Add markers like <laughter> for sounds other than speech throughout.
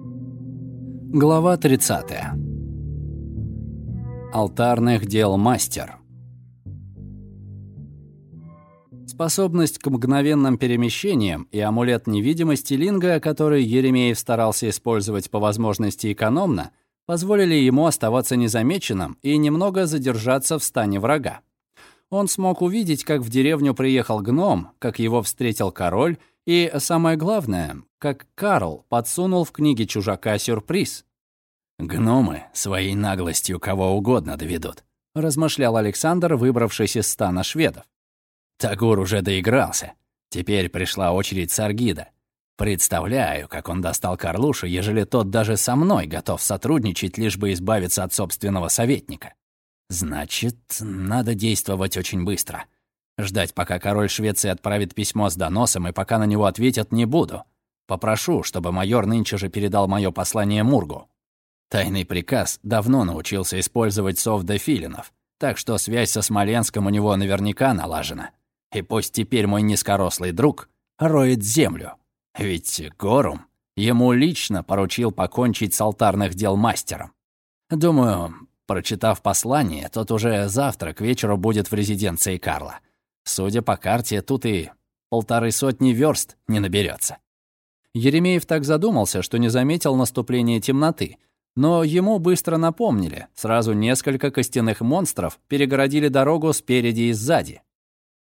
Глава 30. Алтарных дел мастер. Способность к мгновенным перемещениям и амулет невидимости Линга, который Еремеев старался использовать по возможности экономно, позволили ему оставаться незамеченным и немного задержаться в стане врага. Он смог увидеть, как в деревню приехал гном, как его встретил король, и, самое главное, как Карл подсунул в книге чужака сюрприз. «Гномы своей наглостью кого угодно доведут», — размышлял Александр, выбравшись из стана шведов. Тагур уже доигрался. Теперь пришла очередь Саргида. Представляю, как он достал Карлушу, ежели тот даже со мной готов сотрудничать, лишь бы избавиться от собственного советника. Значит, надо действовать очень быстро. Ждать, пока король Швеции отправит письмо с доносом, и пока на него ответят, не буду. Попрошу, чтобы майор нынче же передал мое послание Мургу. Тайный приказ давно научился использовать сов Филинов, так что связь со Смоленском у него наверняка налажена. И пусть теперь мой низкорослый друг роет землю. Ведь Горум ему лично поручил покончить с алтарных дел мастером. Думаю, прочитав послание, тот уже завтра к вечеру будет в резиденции Карла. Судя по карте, тут и полторы сотни верст не наберется. Еремеев так задумался, что не заметил наступления темноты, но ему быстро напомнили. Сразу несколько костяных монстров перегородили дорогу спереди и сзади.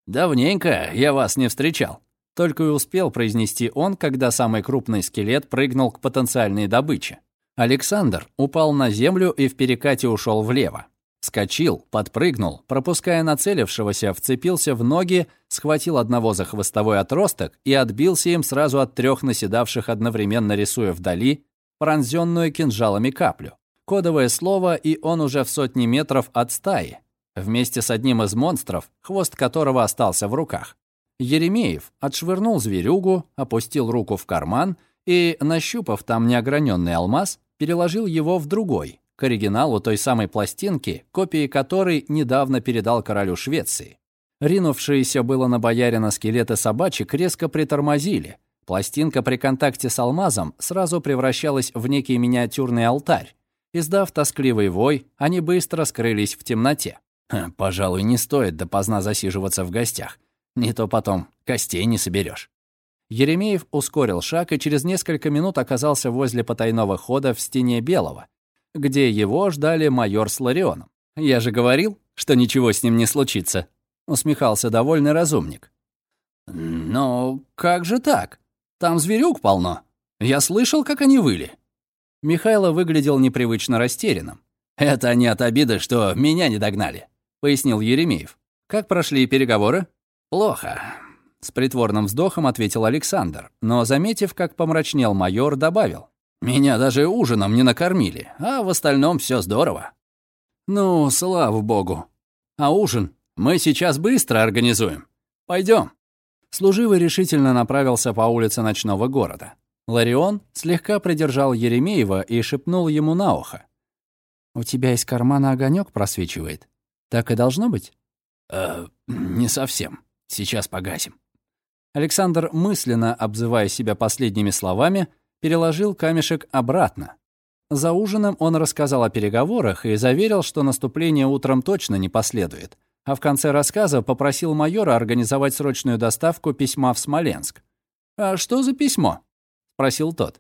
«Давненько я вас не встречал», — только и успел произнести он, когда самый крупный скелет прыгнул к потенциальной добыче. Александр упал на землю и в перекате ушел влево. Скочил, подпрыгнул, пропуская нацелившегося, вцепился в ноги, схватил одного за хвостовой отросток и отбился им сразу от трех наседавших, одновременно рисуя вдали пронзенную кинжалами каплю. Кодовое слово, и он уже в сотни метров от стаи, вместе с одним из монстров, хвост которого остался в руках. Еремеев отшвырнул зверюгу, опустил руку в карман и, нащупав там неограненный алмаз, переложил его в другой, к оригиналу той самой пластинки, копии которой недавно передал королю Швеции. Ринувшиеся было на боярина скелеты собачек резко притормозили. Пластинка при контакте с алмазом сразу превращалась в некий миниатюрный алтарь. Издав тоскливый вой, они быстро скрылись в темноте. Пожалуй, не стоит допоздна засиживаться в гостях. Не то потом костей не соберешь. Еремеев ускорил шаг и через несколько минут оказался возле потайного хода в стене Белого, где его ждали майор с Ларионом. «Я же говорил, что ничего с ним не случится», — усмехался довольный разумник. «Но как же так? Там зверюк полно. Я слышал, как они выли». Михайло выглядел непривычно растерянным. «Это не от обиды, что меня не догнали пояснил Еремеев. Как прошли переговоры? Плохо. С притворным вздохом ответил Александр, но, заметив, как помрачнел майор, добавил. «Меня даже ужином не накормили, а в остальном все здорово». «Ну, слава богу. А ужин мы сейчас быстро организуем. Пойдем. Служивый решительно направился по улице ночного города. Ларион слегка придержал Еремеева и шепнул ему на ухо. «У тебя из кармана огонек просвечивает. Так и должно быть? Э, не совсем. Сейчас погасим. Александр, мысленно обзывая себя последними словами, переложил камешек обратно. За ужином он рассказал о переговорах и заверил, что наступление утром точно не последует. А в конце рассказа попросил майора организовать срочную доставку письма в Смоленск. «А что за письмо?» — спросил тот.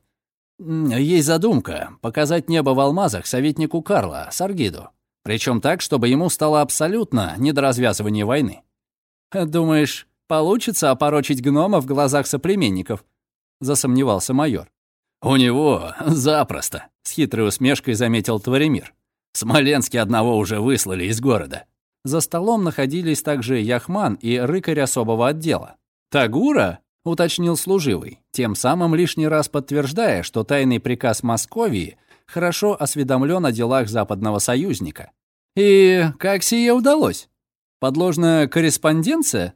«Есть задумка — показать небо в алмазах советнику Карла, Саргиду. Причем так, чтобы ему стало абсолютно не до развязывания войны. «Думаешь, получится опорочить гнома в глазах соплеменников?» — засомневался майор. «У него запросто», — с хитрой усмешкой заметил Творимир. «В Смоленске одного уже выслали из города». За столом находились также Яхман и рыкарь особого отдела. «Тагура?» — уточнил служивый, тем самым лишний раз подтверждая, что тайный приказ Московии хорошо осведомлен о делах западного союзника. И как сие удалось? Подложная корреспонденция?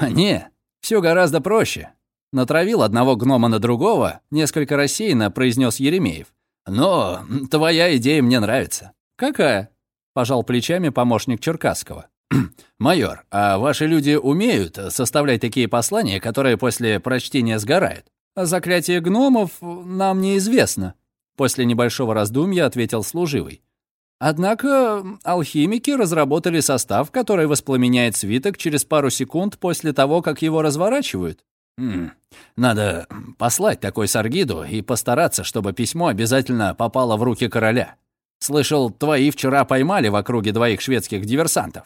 Не, все гораздо проще. Натравил одного гнома на другого, несколько рассеянно произнес Еремеев. Но твоя идея мне нравится. Какая? Пожал плечами помощник Черкасского. «Майор, а ваши люди умеют составлять такие послания, которые после прочтения сгорают?» Заклятие гномов нам неизвестно, после небольшого раздумья ответил служивый. Однако алхимики разработали состав, который воспламеняет свиток через пару секунд после того, как его разворачивают. Хм, надо послать такой Саргиду и постараться, чтобы письмо обязательно попало в руки короля. Слышал, твои вчера поймали в округе двоих шведских диверсантов.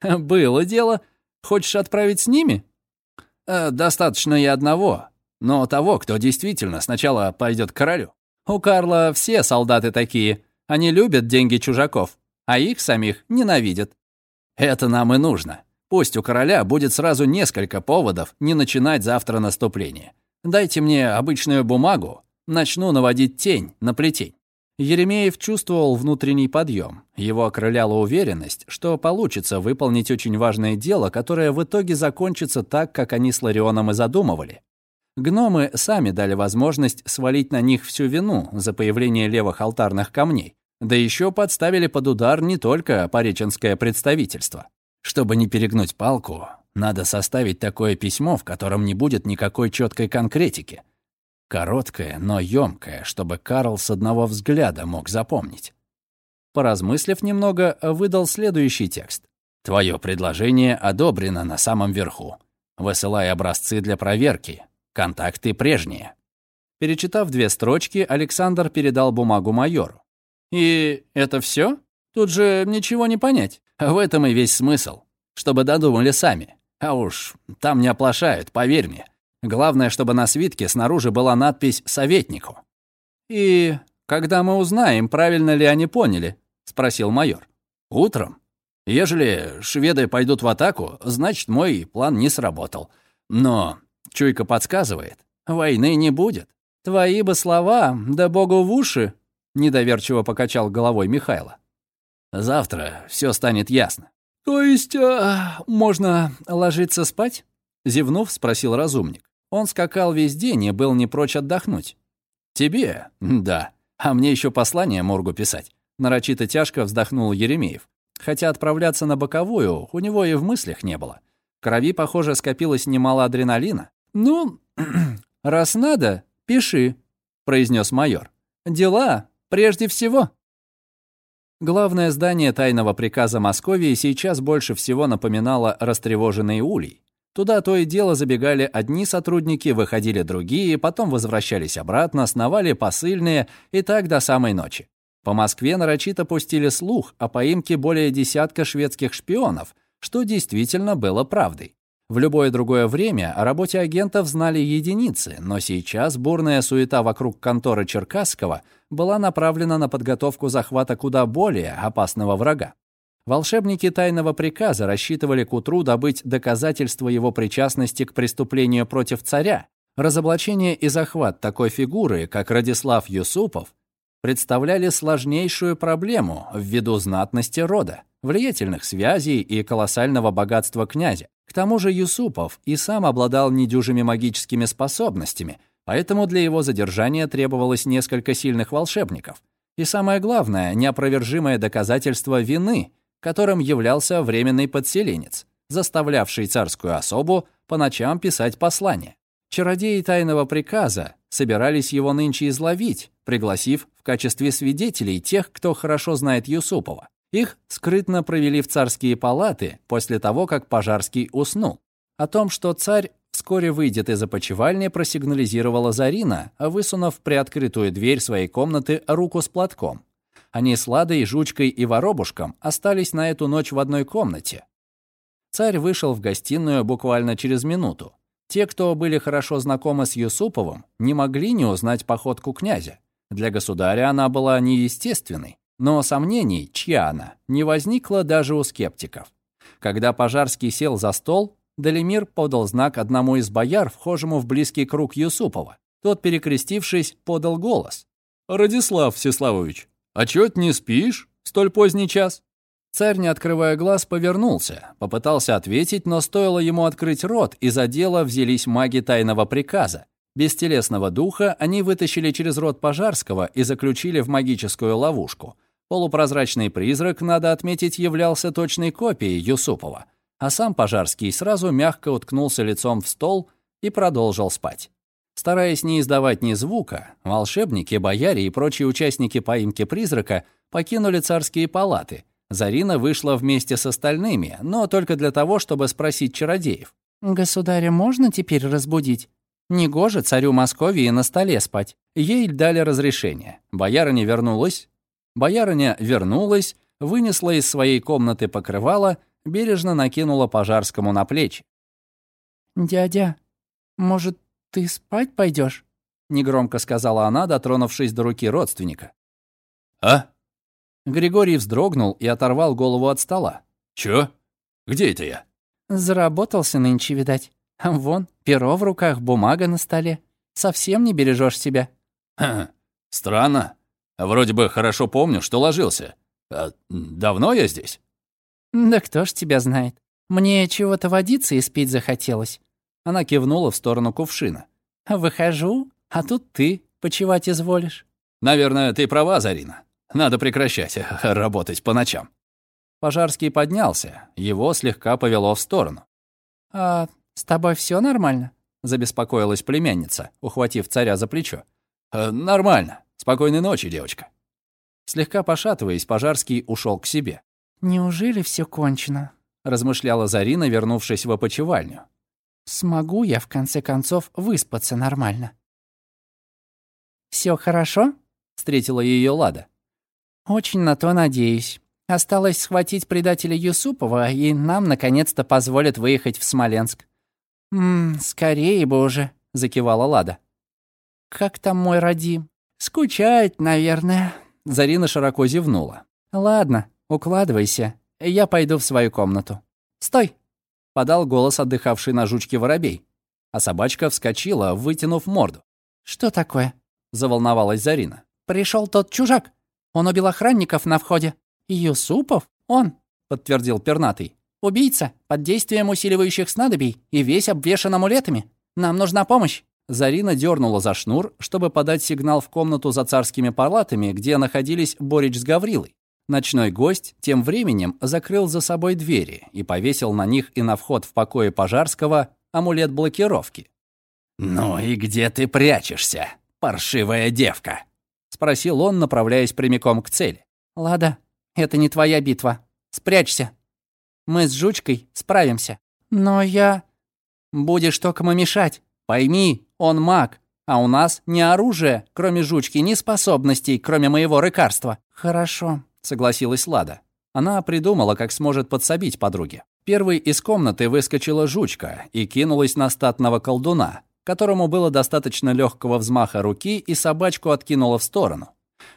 <laughs> Было дело. Хочешь отправить с ними? Э, достаточно и одного, но того, кто действительно сначала пойдет к королю. У Карла все солдаты такие. Они любят деньги чужаков, а их самих ненавидят. Это нам и нужно. Пусть у короля будет сразу несколько поводов не начинать завтра наступление. Дайте мне обычную бумагу, начну наводить тень на плетень. Еремеев чувствовал внутренний подъем. Его окрыляла уверенность, что получится выполнить очень важное дело, которое в итоге закончится так, как они с Ларионом и задумывали. Гномы сами дали возможность свалить на них всю вину за появление левых алтарных камней. Да еще подставили под удар не только пореченское представительство. Чтобы не перегнуть палку, надо составить такое письмо, в котором не будет никакой четкой конкретики. Короткое, но ёмкое, чтобы Карл с одного взгляда мог запомнить. Поразмыслив немного, выдал следующий текст. «Твое предложение одобрено на самом верху. Высылай образцы для проверки. Контакты прежние». Перечитав две строчки, Александр передал бумагу майору. «И это все? Тут же ничего не понять». В этом и весь смысл. Чтобы додумали сами. А уж там не оплошают, поверь мне. Главное, чтобы на свитке снаружи была надпись «Советнику». «И когда мы узнаем, правильно ли они поняли?» — спросил майор. «Утром. Ежели шведы пойдут в атаку, значит, мой план не сработал. Но чуйка подсказывает, войны не будет». «Твои бы слова, да богу в уши!» — недоверчиво покачал головой Михайло. Завтра все станет ясно. То есть а, можно ложиться спать? Зевнув, спросил разумник. Он скакал весь день и был не прочь отдохнуть. Тебе? Да. А мне еще послание Моргу писать. Нарочито тяжко вздохнул Еремеев. Хотя отправляться на боковую у него и в мыслях не было. В крови, похоже, скопилось немало адреналина. «Ну, <clears throat> раз надо, пиши», — произнес майор. «Дела прежде всего». Главное здание тайного приказа Московии сейчас больше всего напоминало растревоженный улей. Туда то и дело забегали одни сотрудники, выходили другие, потом возвращались обратно, сновали посыльные, и так до самой ночи. По Москве нарочито пустили слух о поимке более десятка шведских шпионов, что действительно было правдой. В любое другое время о работе агентов знали единицы, но сейчас бурная суета вокруг конторы Черкасского была направлена на подготовку захвата куда более опасного врага. Волшебники тайного приказа рассчитывали к утру добыть доказательства его причастности к преступлению против царя. Разоблачение и захват такой фигуры, как Радислав Юсупов, представляли сложнейшую проблему ввиду знатности рода, влиятельных связей и колоссального богатства князя. К тому же Юсупов и сам обладал недюжими магическими способностями, поэтому для его задержания требовалось несколько сильных волшебников. И самое главное, неопровержимое доказательство вины, которым являлся временный подселенец, заставлявший царскую особу по ночам писать послания. Чародеи тайного приказа собирались его нынче изловить, пригласив в качестве свидетелей тех, кто хорошо знает Юсупова. Их скрытно провели в царские палаты после того, как Пожарский уснул. О том, что царь вскоре выйдет из опочивальни, просигнализировала Зарина, высунув приоткрытую дверь своей комнаты руку с платком. Они с Ладой, Жучкой и Воробушком остались на эту ночь в одной комнате. Царь вышел в гостиную буквально через минуту. Те, кто были хорошо знакомы с Юсуповым, не могли не узнать походку князя. Для государя она была неестественной. Но сомнений, чья она, не возникло даже у скептиков. Когда Пожарский сел за стол, Далимир подал знак одному из бояр, вхожему в близкий круг Юсупова. Тот, перекрестившись, подал голос. «Радислав Всеславович, а чё ты не спишь? Столь поздний час?» Царь, не открывая глаз, повернулся. Попытался ответить, но стоило ему открыть рот, и за дело взялись маги тайного приказа. Без телесного духа они вытащили через рот Пожарского и заключили в магическую ловушку. Полупрозрачный призрак, надо отметить, являлся точной копией Юсупова, а сам Пожарский сразу мягко уткнулся лицом в стол и продолжил спать. Стараясь не издавать ни звука, волшебники, бояре и прочие участники поимки призрака покинули царские палаты. Зарина вышла вместе с остальными, но только для того, чтобы спросить чародеев. «Государя можно теперь разбудить? Негоже царю Московии на столе спать». Ей дали разрешение. Боярыня вернулась. Боярыня вернулась, вынесла из своей комнаты покрывало, бережно накинула Пожарскому на плечи. «Дядя, может, ты спать пойдешь? негромко сказала она, дотронувшись до руки родственника. «А?» Григорий вздрогнул и оторвал голову от стола. «Чё? Где это я?» «Заработался нынче, видать. Вон, перо в руках, бумага на столе. Совсем не бережешь себя». «Хм, странно. Вроде бы хорошо помню, что ложился. А давно я здесь?» «Да кто ж тебя знает. Мне чего-то водиться и спить захотелось». Она кивнула в сторону кувшина. «Выхожу, а тут ты почевать изволишь». «Наверное, ты права, Зарина. Надо прекращать работать по ночам». Пожарский поднялся, его слегка повело в сторону. «А с тобой все нормально?» — забеспокоилась племянница, ухватив царя за плечо. «Э, «Нормально. Спокойной ночи, девочка». Слегка пошатываясь, Пожарский ушел к себе. «Неужели все кончено?» — размышляла Зарина, вернувшись в опочивальню. «Смогу я, в конце концов, выспаться нормально?» Все хорошо?» — встретила ее Лада. «Очень на то надеюсь. Осталось схватить предателя Юсупова, и нам, наконец-то, позволят выехать в Смоленск». «Ммм, скорее бы уже», — закивала Лада. «Как там мой Радим? Скучает, наверное». Зарина широко зевнула. «Ладно, укладывайся. Я пойду в свою комнату». «Стой!» — подал голос отдыхавший на жучке воробей. А собачка вскочила, вытянув морду. «Что такое?» — заволновалась Зарина. Пришел тот чужак. Он убил охранников на входе. Юсупов? Он, подтвердил пернатый. Убийца, под действием усиливающих снадобий и весь обвешан амулетами. Нам нужна помощь. Зарина дернула за шнур, чтобы подать сигнал в комнату за царскими палатами, где находились Борич с Гаврилой. Ночной гость тем временем закрыл за собой двери и повесил на них и на вход в покое Пожарского амулет блокировки. «Ну и где ты прячешься, паршивая девка?» спросил он, направляясь прямиком к цели. Лада, это не твоя битва. Спрячься. Мы с жучкой справимся. Но я будешь только мешать. Пойми, он маг, а у нас ни оружия, кроме жучки, ни способностей, кроме моего лекарства. Хорошо, согласилась Лада. Она придумала, как сможет подсобить подруге. Первой из комнаты выскочила жучка и кинулась на статного колдуна, которому было достаточно легкого взмаха руки, и собачку откинуло в сторону.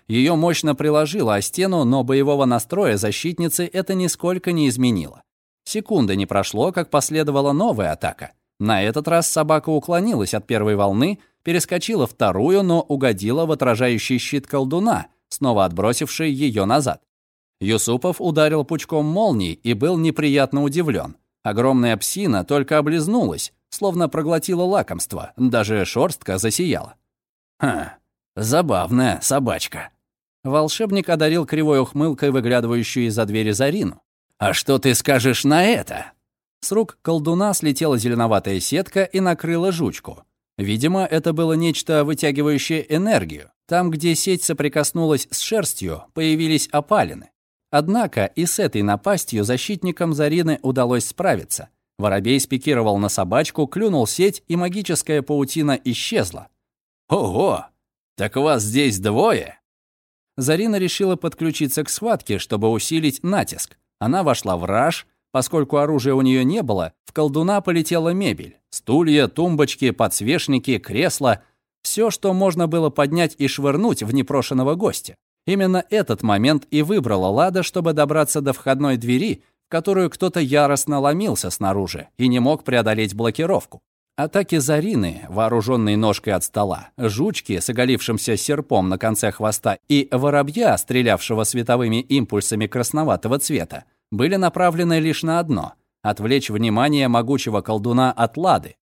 Ее мощно приложило о стену, но боевого настроя защитницы это нисколько не изменило. Секунды не прошло, как последовала новая атака. На этот раз собака уклонилась от первой волны, перескочила вторую, но угодила в отражающий щит колдуна, снова отбросивший ее назад. Юсупов ударил пучком молний и был неприятно удивлен. Огромная псина только облизнулась, словно проглотила лакомство, даже шорстка засияла. «Ха, забавная собачка». Волшебник одарил кривой ухмылкой выглядывающую из-за двери Зарину. «А что ты скажешь на это?» С рук колдуна слетела зеленоватая сетка и накрыла жучку. Видимо, это было нечто вытягивающее энергию. Там, где сеть соприкоснулась с шерстью, появились опалины. Однако и с этой напастью защитникам Зарины удалось справиться. Воробей спикировал на собачку, клюнул сеть, и магическая паутина исчезла. «Ого! Так вас здесь двое?» Зарина решила подключиться к схватке, чтобы усилить натиск. Она вошла в раж. Поскольку оружия у нее не было, в колдуна полетела мебель. Стулья, тумбочки, подсвечники, кресла. Все, что можно было поднять и швырнуть в непрошенного гостя. Именно этот момент и выбрала Лада, чтобы добраться до входной двери, в которую кто-то яростно ломился снаружи и не мог преодолеть блокировку. Атаки Зарины, вооруженные ножкой от стола, жучки с оголившимся серпом на конце хвоста и воробья, стрелявшего световыми импульсами красноватого цвета, были направлены лишь на одно — отвлечь внимание могучего колдуна от Лады.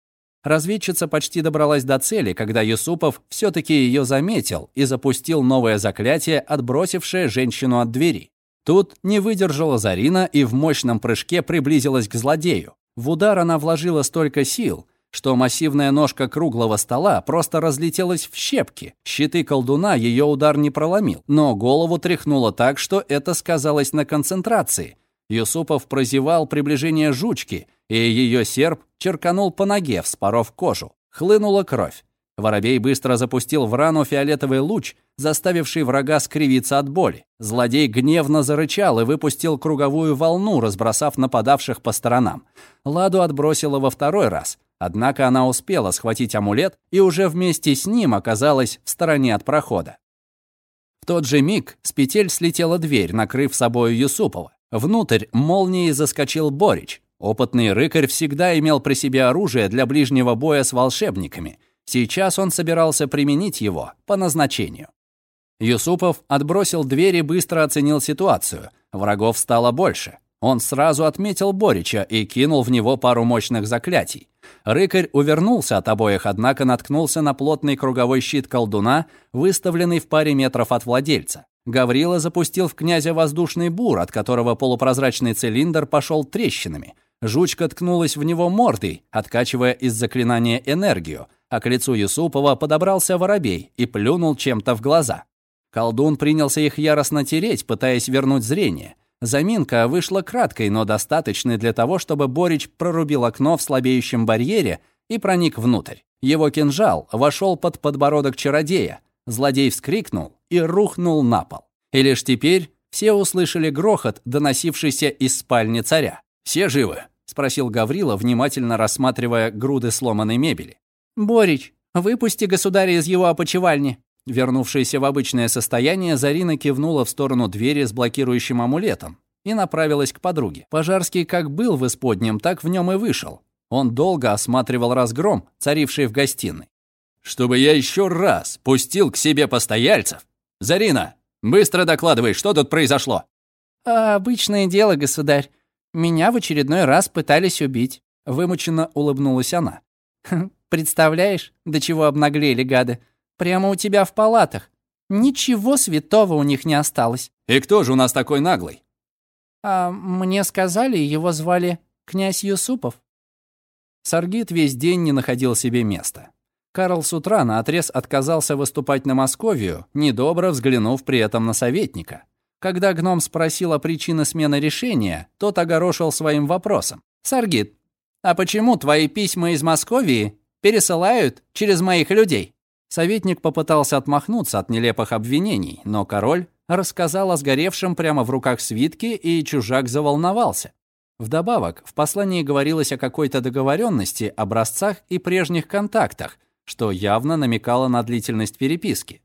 Разведчица почти добралась до цели, когда Юсупов все таки ее заметил и запустил новое заклятие, отбросившее женщину от двери. Тут не выдержала Зарина и в мощном прыжке приблизилась к злодею. В удар она вложила столько сил, что массивная ножка круглого стола просто разлетелась в щепки. Щиты колдуна ее удар не проломил, но голову тряхнуло так, что это сказалось на концентрации. Юсупов прозевал приближение жучки, и ее серп черканул по ноге, вспоров кожу. Хлынула кровь. Воробей быстро запустил в рану фиолетовый луч, заставивший врага скривиться от боли. Злодей гневно зарычал и выпустил круговую волну, разбросав нападавших по сторонам. Ладу отбросила во второй раз, однако она успела схватить амулет и уже вместе с ним оказалась в стороне от прохода. В тот же миг с петель слетела дверь, накрыв собою Юсупова. Внутрь молнией заскочил Борич. Опытный рыкарь всегда имел при себе оружие для ближнего боя с волшебниками — Сейчас он собирался применить его по назначению. Юсупов отбросил дверь и быстро оценил ситуацию. Врагов стало больше. Он сразу отметил Борича и кинул в него пару мощных заклятий. Рыкарь увернулся от обоих, однако наткнулся на плотный круговой щит колдуна, выставленный в паре метров от владельца. Гаврила запустил в князя воздушный бур, от которого полупрозрачный цилиндр пошел трещинами. Жучка ткнулась в него мордой, откачивая из заклинания энергию, а к лицу Юсупова подобрался воробей и плюнул чем-то в глаза. Колдун принялся их яростно тереть, пытаясь вернуть зрение. Заминка вышла краткой, но достаточной для того, чтобы Борич прорубил окно в слабеющем барьере и проник внутрь. Его кинжал вошел под подбородок чародея. Злодей вскрикнул и рухнул на пол. И лишь теперь все услышали грохот, доносившийся из спальни царя. «Все живы?» — спросил Гаврила, внимательно рассматривая груды сломанной мебели. «Борич, выпусти государя из его опочивальни». Вернувшаяся в обычное состояние, Зарина кивнула в сторону двери с блокирующим амулетом и направилась к подруге. Пожарский как был в исподнем, так в нем и вышел. Он долго осматривал разгром, царивший в гостиной. «Чтобы я еще раз пустил к себе постояльцев? Зарина, быстро докладывай, что тут произошло?» а, «Обычное дело, государь. Меня в очередной раз пытались убить». Вымученно улыбнулась она. Представляешь, до чего обнаглели гады? Прямо у тебя в палатах. Ничего святого у них не осталось. И кто же у нас такой наглый? А мне сказали, его звали князь Юсупов. Саргит весь день не находил себе места. Карл с утра наотрез отказался выступать на Московию, недобро взглянув при этом на советника. Когда гном спросил о причине смены решения, тот огорошил своим вопросом. «Саргит, а почему твои письма из Московии пересылают через моих людей». Советник попытался отмахнуться от нелепых обвинений, но король рассказал о сгоревшем прямо в руках свитке, и чужак заволновался. Вдобавок, в послании говорилось о какой-то договоренности, образцах и прежних контактах, что явно намекало на длительность переписки.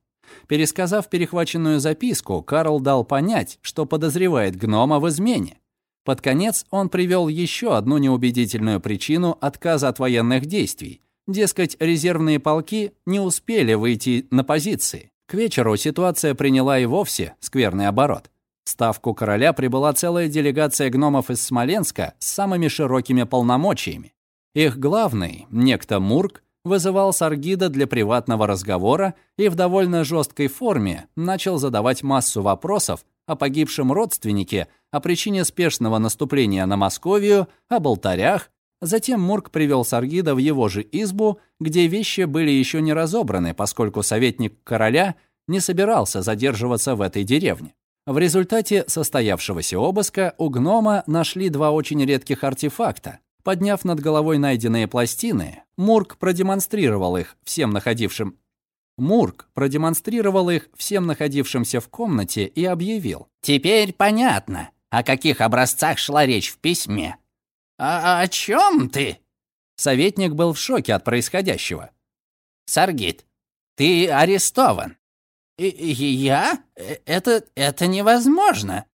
Пересказав перехваченную записку, Карл дал понять, что подозревает гнома в измене. Под конец он привел еще одну неубедительную причину отказа от военных действий – Дескать, резервные полки не успели выйти на позиции. К вечеру ситуация приняла и вовсе скверный оборот. В ставку короля прибыла целая делегация гномов из Смоленска с самыми широкими полномочиями. Их главный, некто Мурк, вызывал Саргида для приватного разговора и в довольно жесткой форме начал задавать массу вопросов о погибшем родственнике, о причине спешного наступления на Московию, об алтарях, Затем Мурк привел Саргида в его же избу, где вещи были еще не разобраны, поскольку советник короля не собирался задерживаться в этой деревне. В результате состоявшегося обыска у гнома нашли два очень редких артефакта. Подняв над головой найденные пластины, Мурк продемонстрировал их всем находившим Мурк продемонстрировал их всем находившимся в комнате и объявил. «Теперь понятно, о каких образцах шла речь в письме. «А, -а о чем ты?» Советник был в шоке от происходящего. «Саргит, ты арестован». И «Я? Э, это... это невозможно.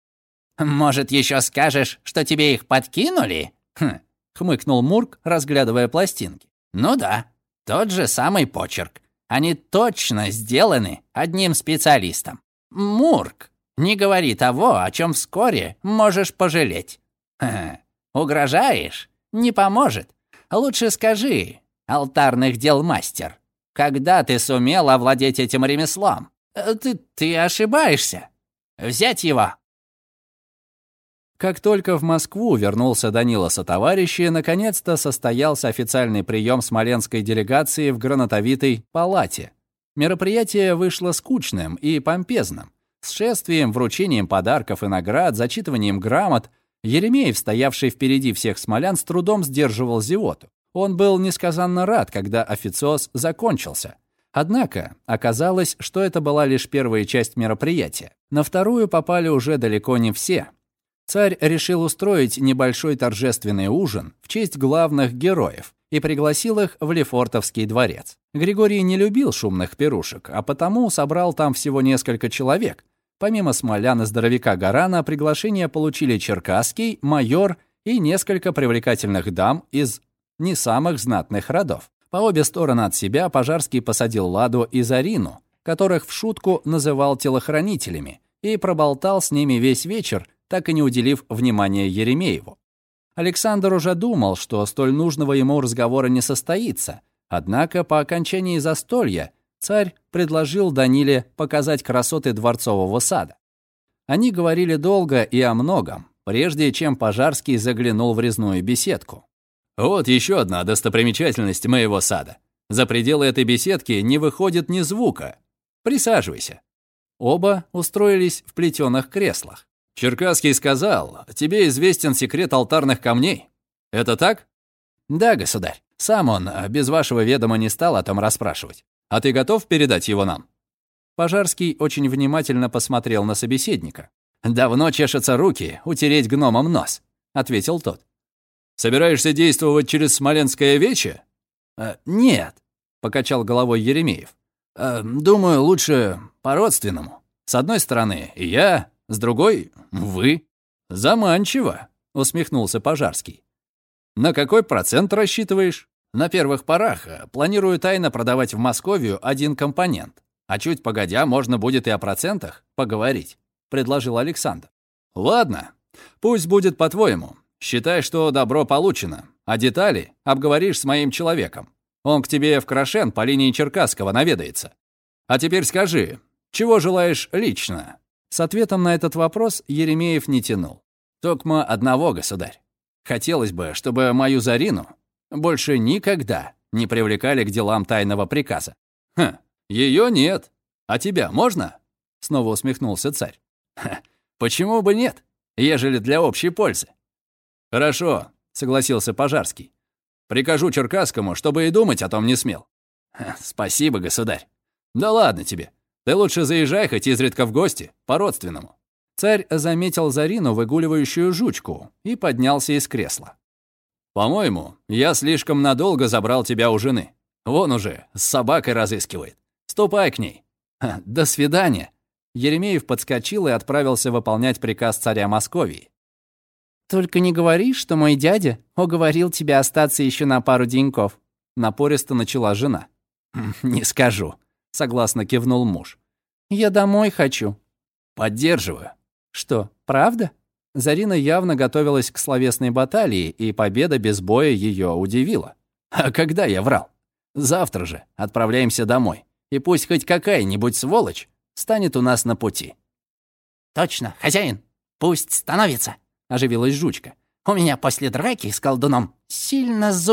Может, еще скажешь, что тебе их подкинули?» хм, хмыкнул Мурк, разглядывая пластинки. «Ну да, тот же самый почерк. Они точно сделаны одним специалистом. Мурк, не говори того, о чем вскоре можешь пожалеть. Ха Угрожаешь? Не поможет. Лучше скажи, алтарных дел мастер, когда ты сумел овладеть этим ремеслом? Э, ты, ты ошибаешься. Взять его. Как только в Москву вернулся Данила со товарищи, наконец-то состоялся официальный прием смоленской делегации в гранатовитой палате. Мероприятие вышло скучным и помпезным. С шествием, вручением подарков и наград, зачитыванием грамот, Еремеев, стоявший впереди всех смолян, с трудом сдерживал зевоту. Он был несказанно рад, когда официоз закончился. Однако оказалось, что это была лишь первая часть мероприятия. На вторую попали уже далеко не все. Царь решил устроить небольшой торжественный ужин в честь главных героев и пригласил их в Лефортовский дворец. Григорий не любил шумных пирушек, а потому собрал там всего несколько человек. Помимо смолян и здоровяка Гарана, приглашение получили Черкасский, майор и несколько привлекательных дам из не самых знатных родов. По обе стороны от себя Пожарский посадил Ладу и Зарину, которых в шутку называл телохранителями, и проболтал с ними весь вечер, так и не уделив внимания Еремееву. Александр уже думал, что столь нужного ему разговора не состоится, однако по окончании застолья царь предложил Даниле показать красоты дворцового сада. Они говорили долго и о многом, прежде чем Пожарский заглянул в резную беседку. «Вот еще одна достопримечательность моего сада. За пределы этой беседки не выходит ни звука. Присаживайся». Оба устроились в плетеных креслах. Черкасский сказал, тебе известен секрет алтарных камней. Это так? Да, государь. Сам он без вашего ведома не стал о том расспрашивать. А ты готов передать его нам? Пожарский очень внимательно посмотрел на собеседника. «Давно чешутся руки утереть гномом нос», — ответил тот. «Собираешься действовать через Смоленское вече?» э, «Нет», — покачал головой Еремеев. Э, «Думаю, лучше по-родственному. С одной стороны, я, с другой — вы. Заманчиво, усмехнулся Пожарский. На какой процент рассчитываешь? На первых порах э, планирую тайно продавать в Московию один компонент. А чуть погодя, можно будет и о процентах поговорить, предложил Александр. Ладно, пусть будет по-твоему. Считай, что добро получено, а детали обговоришь с моим человеком. Он к тебе в Крашен по линии Черкасского наведается. А теперь скажи, чего желаешь лично? С ответом на этот вопрос Еремеев не тянул. Токма одного, государь. Хотелось бы, чтобы мою Зарину больше никогда не привлекали к делам тайного приказа. Хм, ее нет. А тебя можно? Снова усмехнулся царь. Ха, почему бы нет, ежели для общей пользы? Хорошо, согласился Пожарский. Прикажу Черкасскому, чтобы и думать о том не смел. Спасибо, государь. Да ладно тебе. Ты лучше заезжай хоть изредка в гости, по-родственному». Царь заметил Зарину, выгуливающую жучку, и поднялся из кресла. «По-моему, я слишком надолго забрал тебя у жены. Вон уже, с собакой разыскивает. Ступай к ней». «До свидания». Еремеев подскочил и отправился выполнять приказ царя Московии. «Только не говори, что мой дядя уговорил тебя остаться еще на пару деньков», напористо начала жена. «Хм, «Не скажу», согласно кивнул муж. Я домой хочу. Поддерживаю. Что, правда? Зарина явно готовилась к словесной баталии, и победа без боя ее удивила. А когда я врал? Завтра же отправляемся домой. И пусть хоть какая-нибудь сволочь станет у нас на пути. Точно, хозяин, пусть становится, оживилась жучка. У меня после драки с колдуном сильно зуб